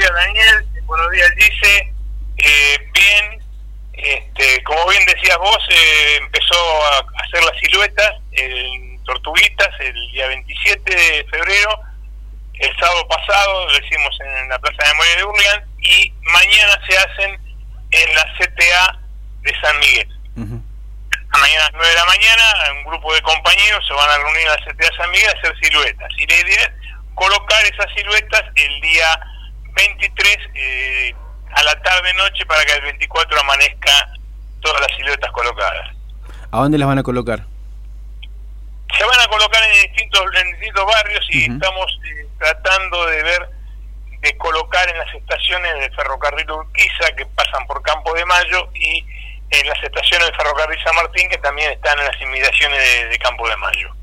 días Daniel, buenos días Dice, eh, bien, este, como bien decías vos, eh, empezó a hacer las siluetas en Tortuguitas el día 27 de febrero, el sábado pasado lo hicimos en la Plaza de Memoria de Urlian y mañana se hacen en la CTA de San Miguel. Mañana a las 9 de la mañana, un grupo de compañeros se van a reunir en la CTA de San Miguel a hacer siluetas. Y la idea es colocar esas siluetas el día 23 eh, a la tarde-noche para que el 24 amanezca todas las siluetas colocadas. ¿A dónde las van a colocar? Se van a colocar en distintos, en distintos barrios y estamos eh, tratando de ver, de colocar en las estaciones del ferrocarril Urquiza que pasan por Campo de Mayo y en las estaciones del ferrocarril San Martín que también están en las inmediaciones de, Campo de Mayo.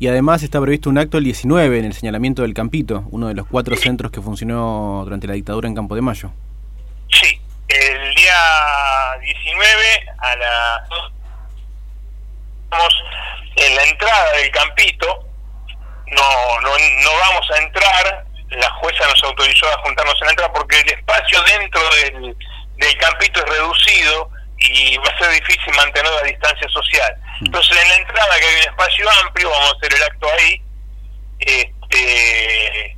Y además está previsto un acto el 19 en el señalamiento del Campito, uno de los cuatro centros que funcionó durante la dictadura en Campo de Mayo. Sí, el día 19 a la en la entrada del campito, no, no, no vamos a entrar, la jueza nos autorizó a juntarnos en la entrada porque el espacio dentro del, del campito es reducido y va a ser difícil mantener la distancia social. Mm. Entonces en la entrada, que hay un espacio amplio, vamos a hacer el acto ahí, este,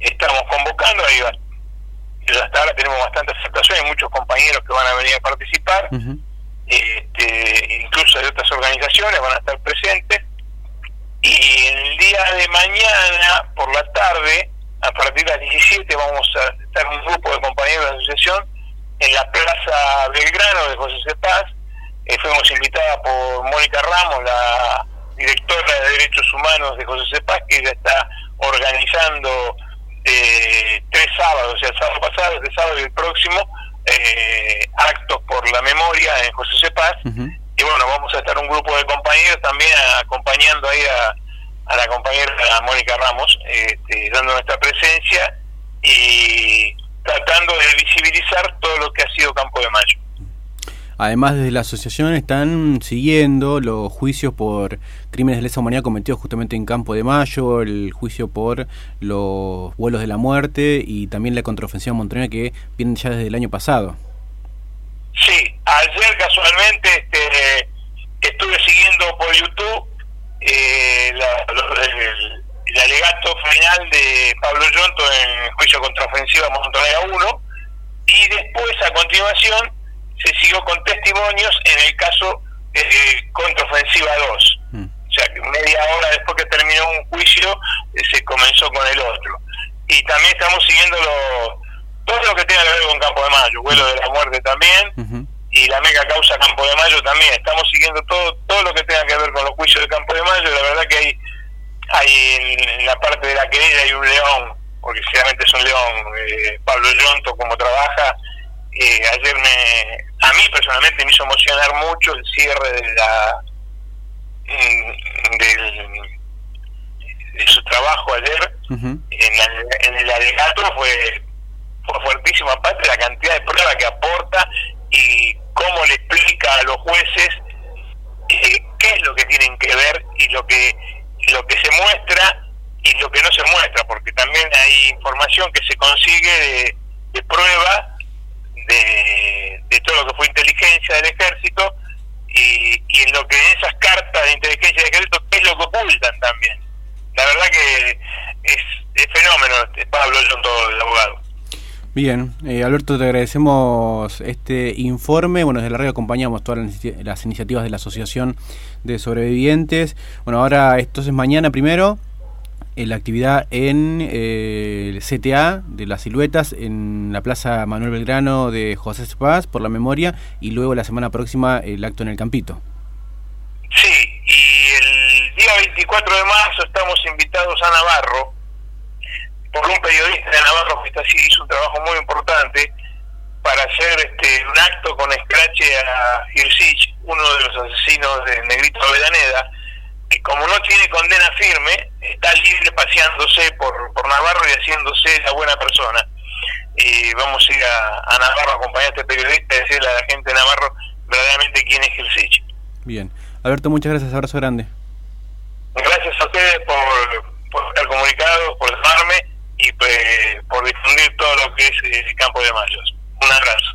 estamos convocando, ahí hasta ahora tenemos bastante aceptación, hay muchos compañeros que van a venir a participar este, incluso de otras organizaciones van a estar presentes. Y el día de mañana, por la tarde, a partir de las 17, vamos a estar un grupo de compañeros de la asociación en la Plaza Belgrano de José Cepaz. Eh, fuimos invitada por Mónica Ramos, la directora de Derechos Humanos de José Cepaz, que ya está organizando eh, tres sábados, o sea, el sábado pasado, este sábado y el próximo, eh, actos por la memoria en José Cepaz. Y bueno, vamos a estar un grupo de compañeros también acompañando ahí a, la compañera Mónica Ramos, este, dando nuestra presencia y tratando de visibilizar todo lo que ha sido Campo de Mayo. Además, desde la asociación están siguiendo los juicios por crímenes de lesa humanidad cometidos justamente en Campo de Mayo, el juicio por los vuelos de la muerte y también la contraofensiva montaña que viene ya desde el año pasado. Sí, ayer casualmente este, estuve siguiendo por YouTube eh, el, alegato final de Pablo Yonto en juicio contraofensiva Montonera 1 y después a continuación se siguió con testimonios en el caso eh, contraofensiva 2. Mm. O sea, que media hora después que terminó un juicio, eh, se comenzó con el otro. Y también estamos siguiendo lo, todo lo que tenga que ver con Campo de Mayo, vuelo de la muerte también, y la mega causa Campo de Mayo también. Estamos siguiendo todo todo lo que tenga que ver con los juicios de Campo de Mayo. La verdad que hay, hay en, la parte de la querella hay un león, porque sinceramente es un león, eh, Pablo Yonto, como trabaja. Eh, ayer me, a mí personalmente me hizo emocionar mucho el cierre de la mm, de su trabajo ayer en, en, el alegato fue, fue fuertísimo aparte la cantidad de pruebas que aporta y cómo le explica a los jueces eh, qué es lo que tienen que ver y lo que lo que se muestra y lo que no se muestra porque también hay información que se consigue de, de prueba de, de todo lo que fue inteligencia del ejército y, y en lo que esas cartas de inteligencia del ejército es lo que ocultan también. La verdad que es, es fenómeno, este, Pablo todo el abogado. Bien, eh, Alberto, te agradecemos este informe. Bueno, desde la radio acompañamos todas las, iniciativas de la Asociación de Sobrevivientes. Bueno, ahora entonces mañana primero la actividad en eh, el CTA de las siluetas en la Plaza Manuel Belgrano de José Paz por la memoria y luego la semana próxima el acto en el Campito. Sí, y el día 24 de marzo estamos invitados a Navarro por un periodista de Navarro que está, hizo un trabajo muy importante para hacer este un acto con escrache a Hirsich, uno de los asesinos de Negrito Avedaneda, que como no tiene condena firme, está libre paseándose por, por Navarro y haciéndose la buena persona. Y vamos a ir a, Navarro a acompañar a este periodista y decirle a la gente de Navarro verdaderamente quién es Hirsich. Bien. Alberto, muchas gracias. Abrazo grande. Gracias a ustedes por, por estar comunicados, por y pues, por difundir todo lo que es el campo de Mayos. Un abrazo.